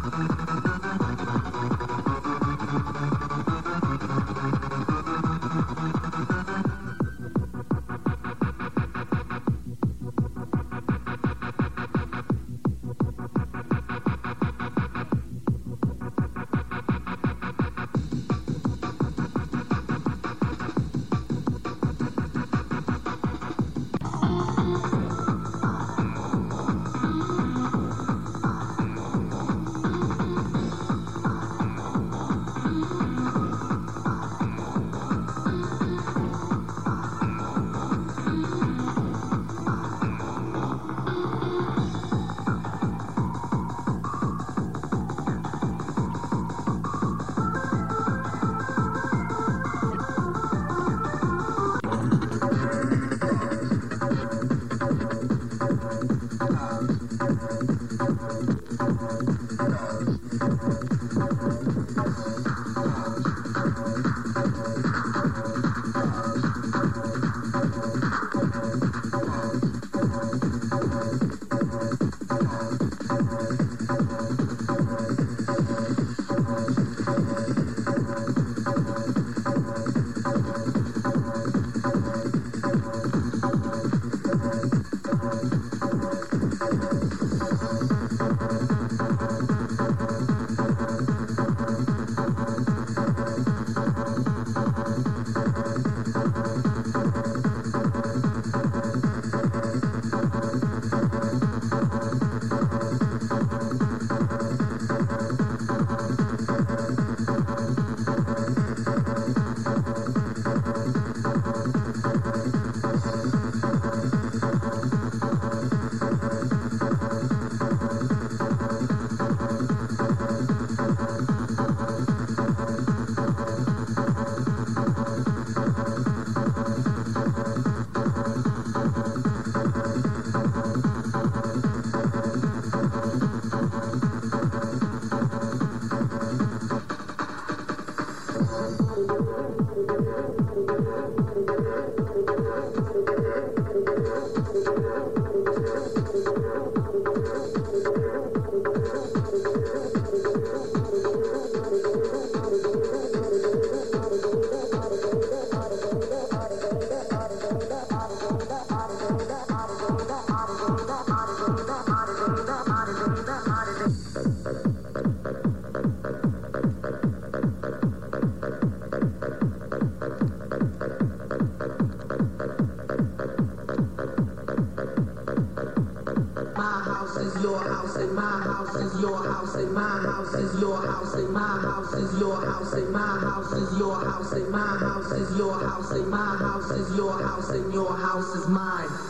Thank you. Thank you. is your house and my house is your house and my house is your house and my house is your house and my house is your house and your house is mine.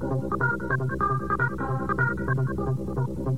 Thank you.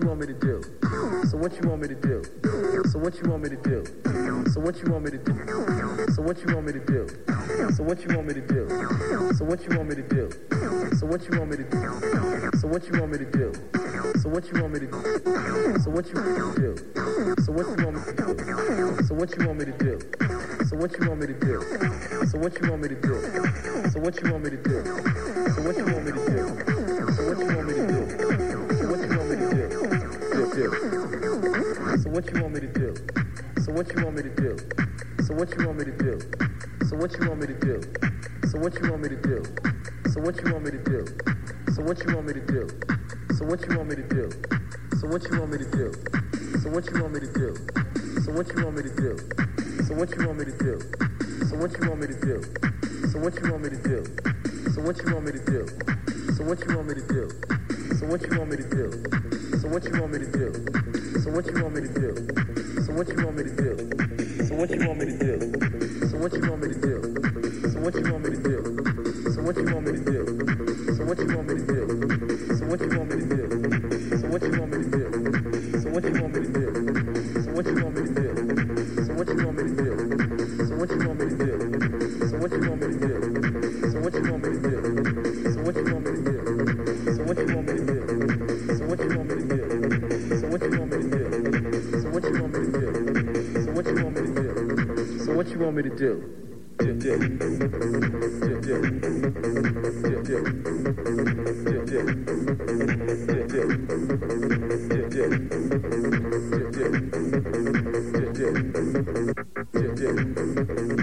You want me to do? So what you want me to do? So what you want me to do? So what you want me to do? So what you want me to do? So what you want me to do? So what you want me to do? So what you want me to do? So what you want me to do? So what you want me to do? So what you want me to do? So what you want me to do? So what you want me to do? So what you want me to do? So what you want me to do? So what you want me to do? So what you want me to do? So what you want me to do? Do. So what you want me to do? So what you want me to do? So what you want me to do? So what you want me to do? So what you want me to do? So what you want me to do? So what you want me to do? So what you want me to do? So what you want me to do? So what you want me to do? So what you want me to do? So what you want me to do? So what you want me to do? So what you want me to do? So what you want me to do? So what you want me to do? So what you want me to do? So what you want me to do? So what you want me to do? So what you want me to do? So what you want me to do? So what you want me to do? So what you want me to do? So what you want me to do? So what you want didn't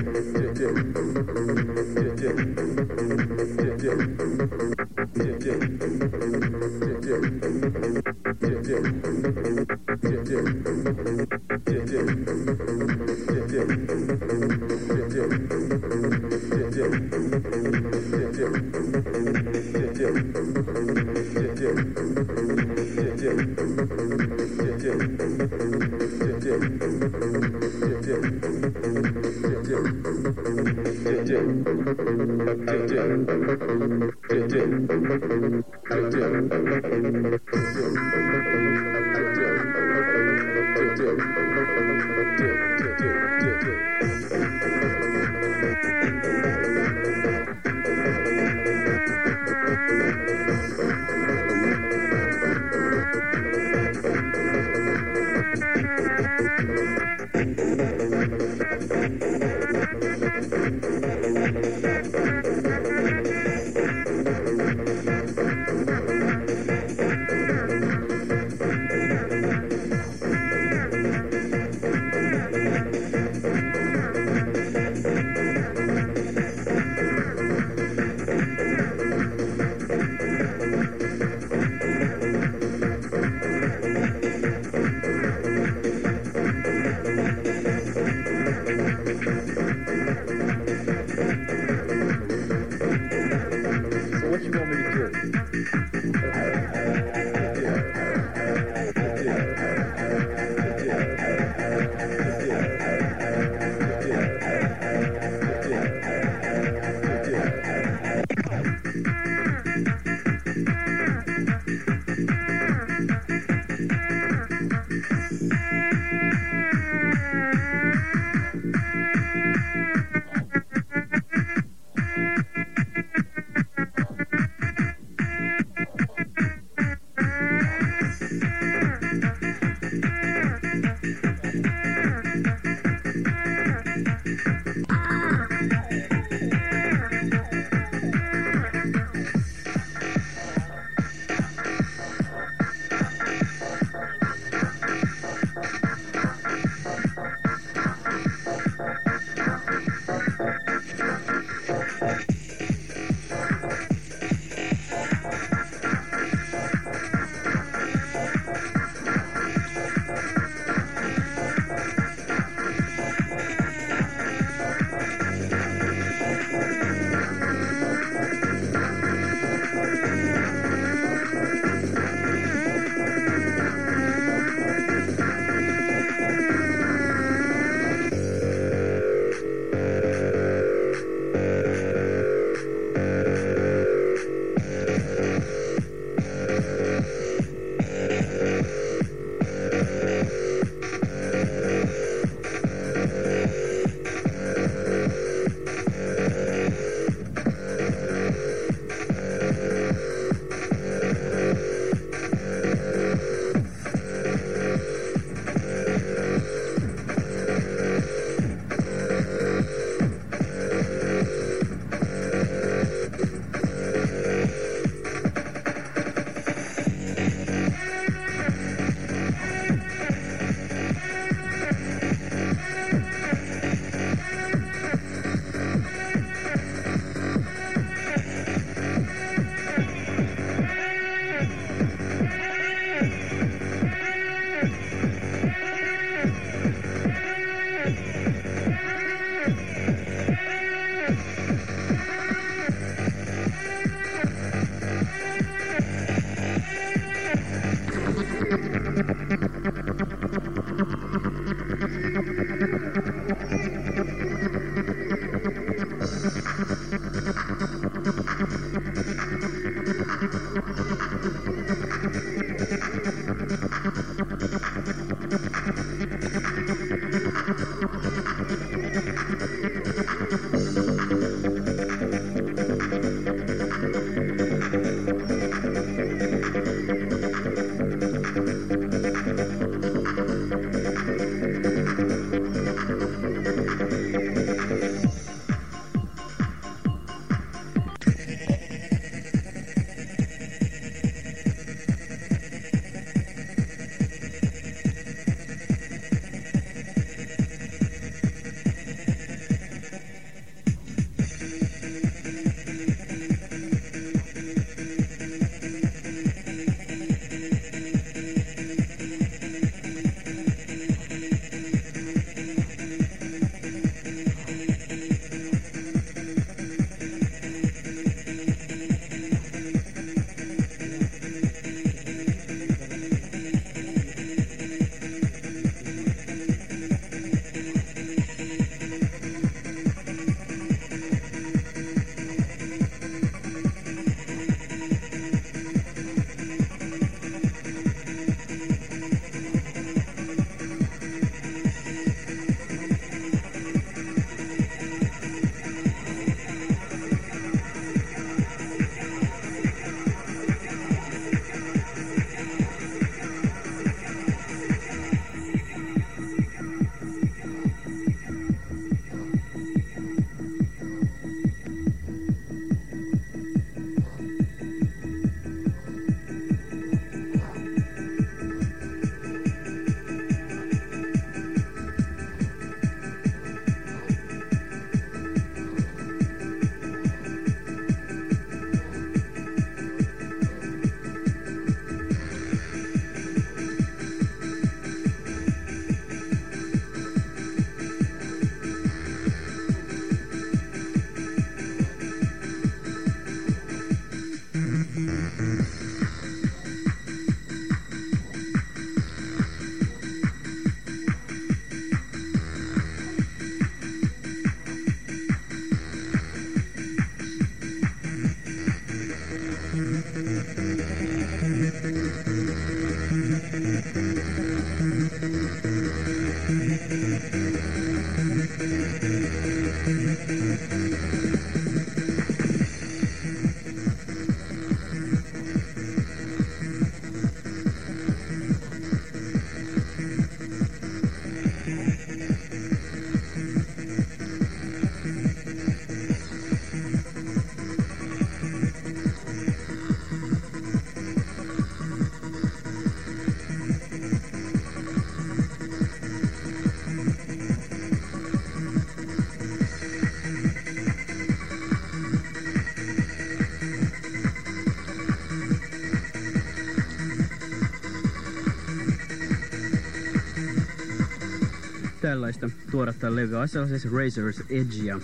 tällaista tuoretta levyä. On siis Razor's Edge ja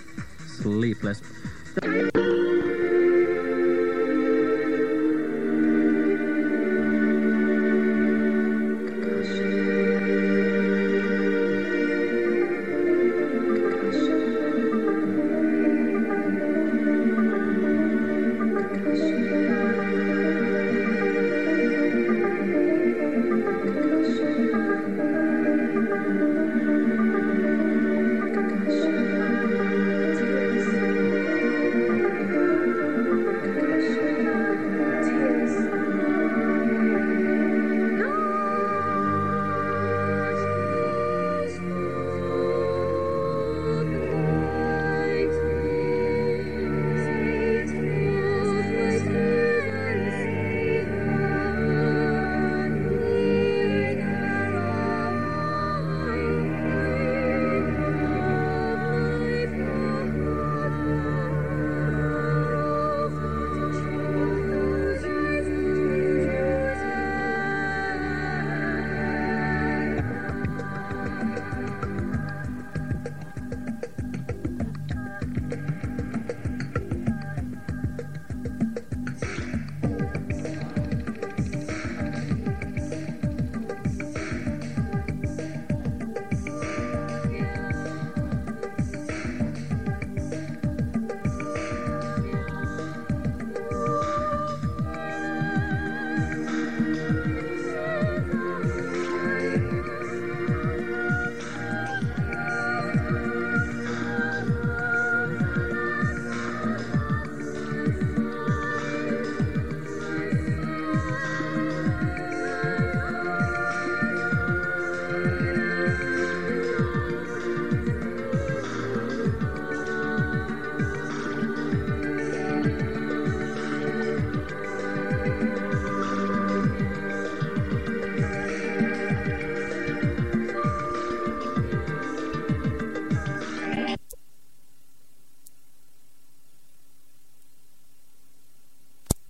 Sleepless.